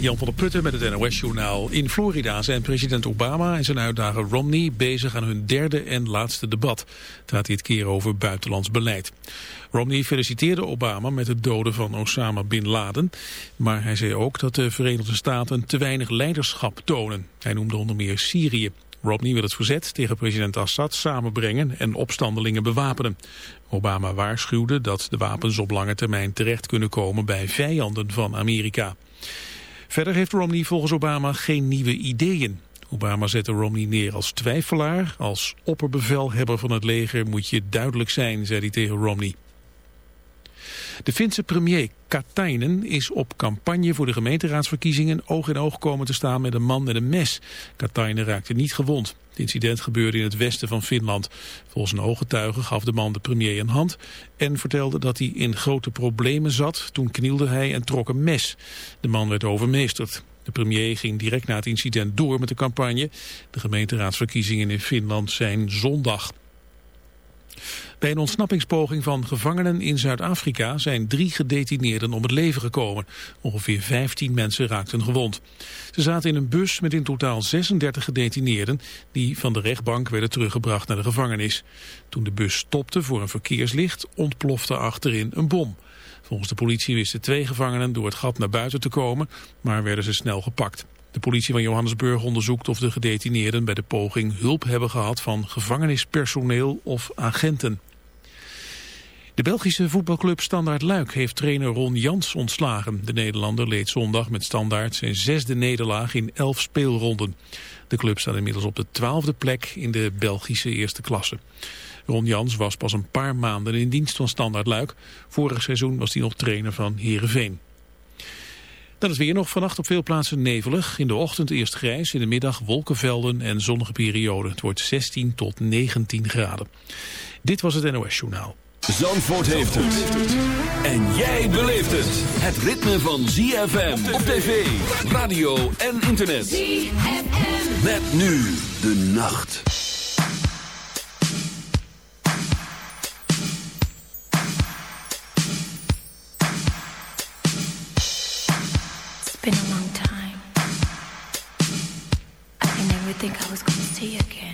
Jan van der Putten met het NOS-journaal. In Florida zijn president Obama en zijn uitdager Romney bezig aan hun derde en laatste debat. Het gaat dit keer over buitenlands beleid. Romney feliciteerde Obama met het doden van Osama Bin Laden. Maar hij zei ook dat de Verenigde Staten te weinig leiderschap tonen. Hij noemde onder meer Syrië. Romney wil het verzet tegen president Assad samenbrengen en opstandelingen bewapenen. Obama waarschuwde dat de wapens op lange termijn terecht kunnen komen bij vijanden van Amerika. Verder heeft Romney volgens Obama geen nieuwe ideeën. Obama zette Romney neer als twijfelaar. Als opperbevelhebber van het leger moet je duidelijk zijn, zei hij tegen Romney. De Finse premier Katainen is op campagne voor de gemeenteraadsverkiezingen oog in oog komen te staan met een man met een mes. Katainen raakte niet gewond. Het incident gebeurde in het westen van Finland. Volgens een ooggetuige gaf de man de premier een hand en vertelde dat hij in grote problemen zat. Toen knielde hij en trok een mes. De man werd overmeesterd. De premier ging direct na het incident door met de campagne. De gemeenteraadsverkiezingen in Finland zijn zondag. Bij een ontsnappingspoging van gevangenen in Zuid-Afrika zijn drie gedetineerden om het leven gekomen. Ongeveer 15 mensen raakten gewond. Ze zaten in een bus met in totaal 36 gedetineerden die van de rechtbank werden teruggebracht naar de gevangenis. Toen de bus stopte voor een verkeerslicht ontplofte achterin een bom. Volgens de politie wisten twee gevangenen door het gat naar buiten te komen, maar werden ze snel gepakt. De politie van Johannesburg onderzoekt of de gedetineerden bij de poging hulp hebben gehad van gevangenispersoneel of agenten. De Belgische voetbalclub Standaard Luik heeft trainer Ron Jans ontslagen. De Nederlander leed zondag met Standaard zijn zesde nederlaag in elf speelronden. De club staat inmiddels op de twaalfde plek in de Belgische eerste klasse. Ron Jans was pas een paar maanden in dienst van Standaard Luik. Vorig seizoen was hij nog trainer van Heerenveen. Dan is weer nog vannacht op veel plaatsen nevelig. In de ochtend eerst grijs, in de middag wolkenvelden en zonnige perioden. Het wordt 16 tot 19 graden. Dit was het NOS Journaal. Zandvoort heeft het. En jij beleeft het. Het ritme van ZFM op tv, radio en internet. ZFM. Met nu de nacht. It's been a long time. I never think I was going to see you again.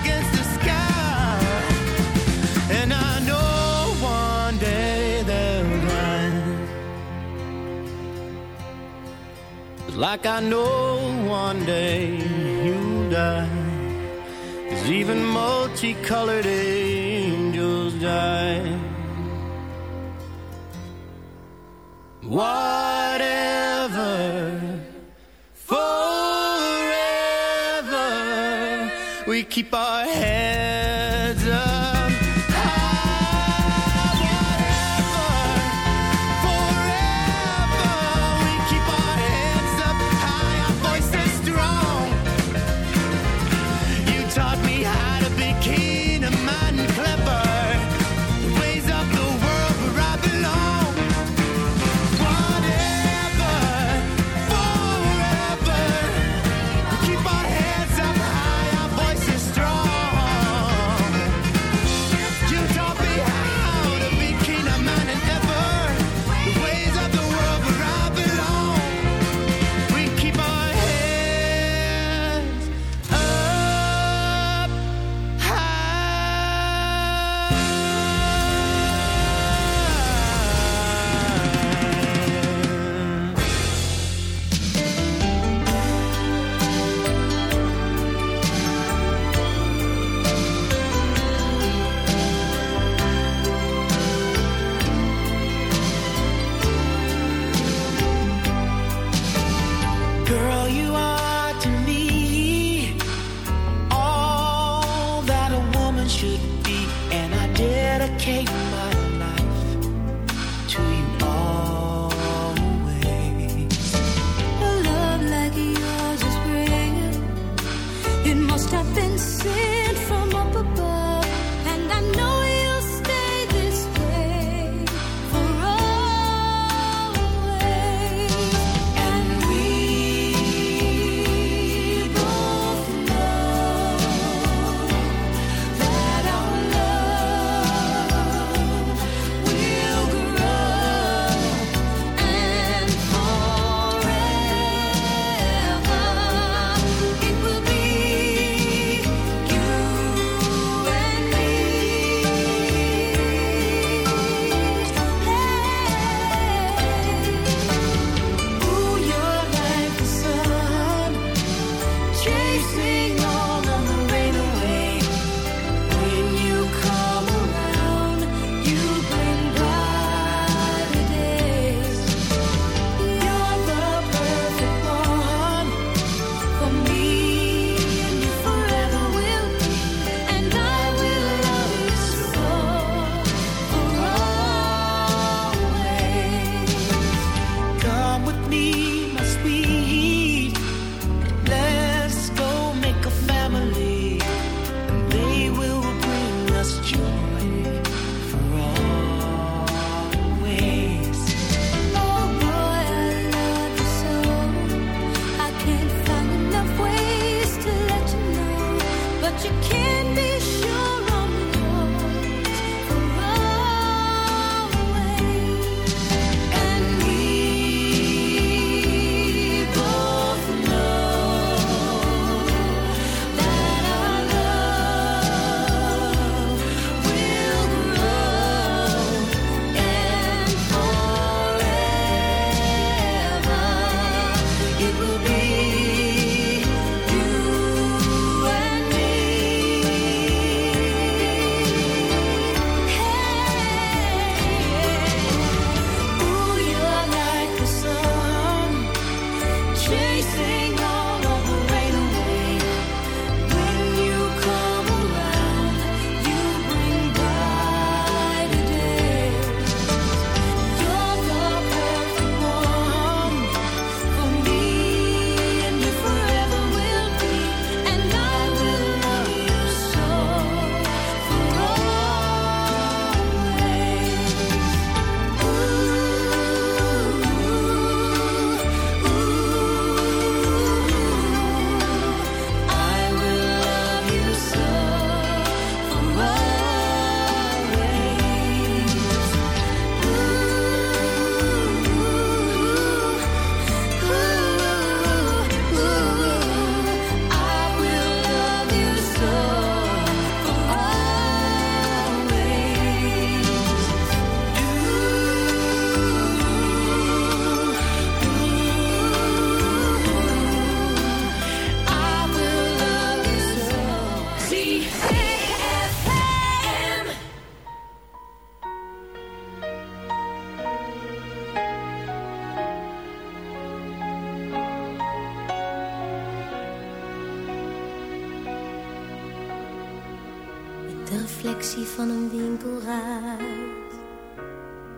against the sky. And I know one day they'll rise. Like I know one day you'll die. Cause even multicolored angels die. Whatever keep our heads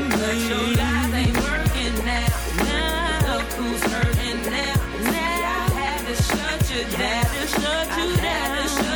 your ain't working now. now. Look who's hurting now. now. i had to shut you down. i had to shut you down.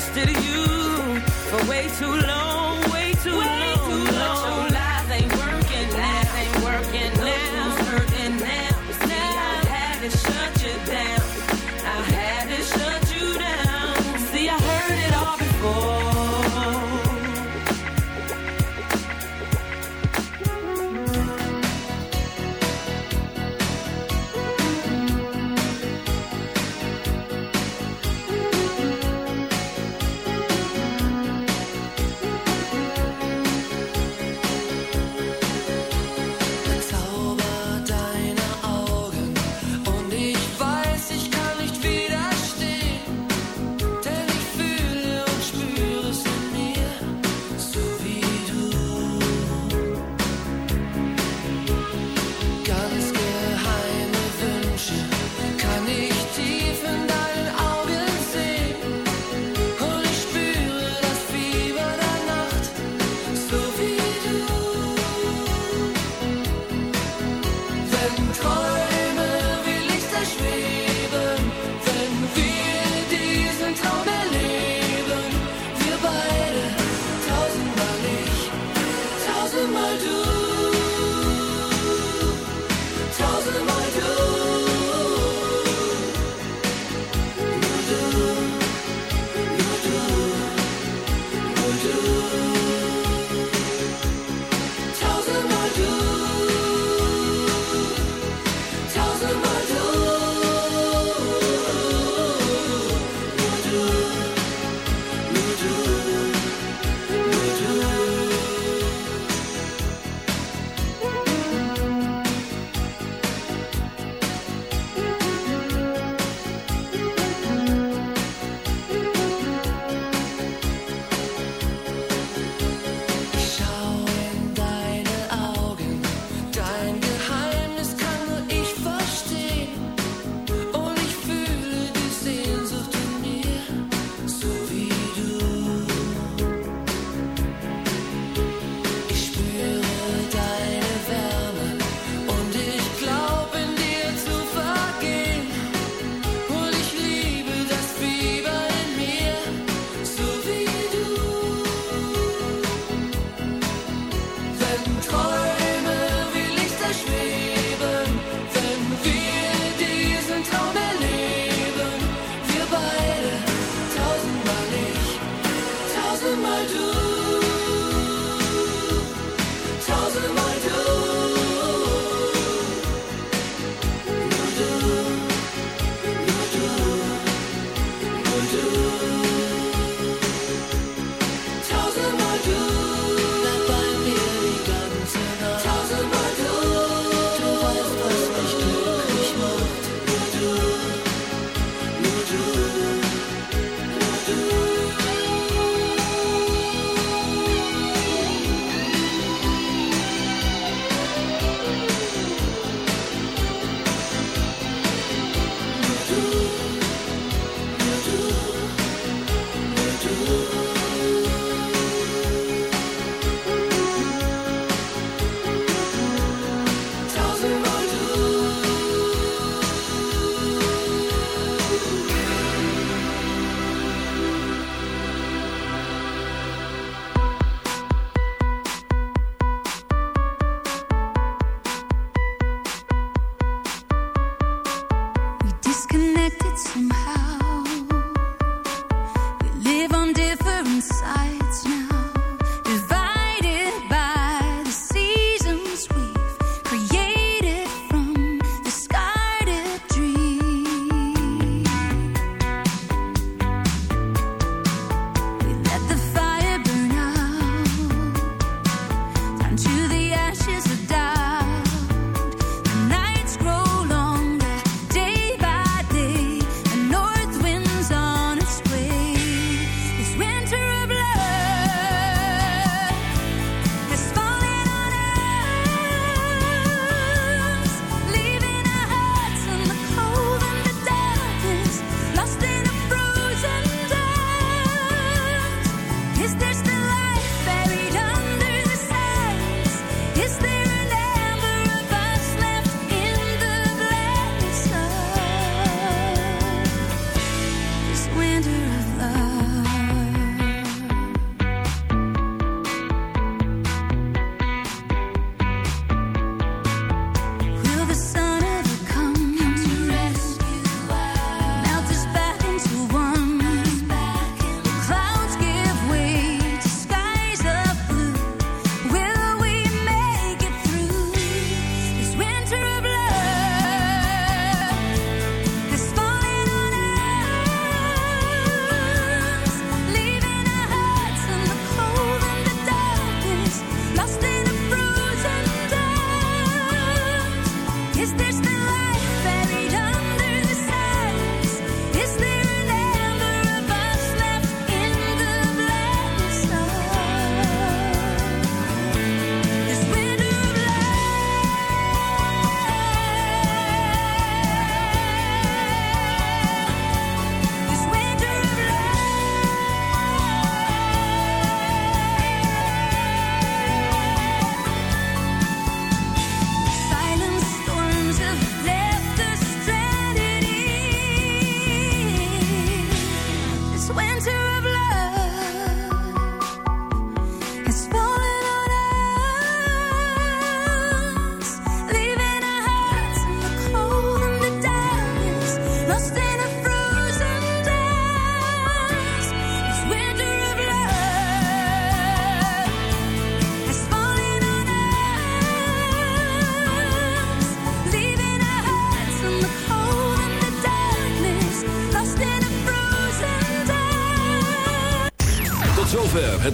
trusted you for way too long.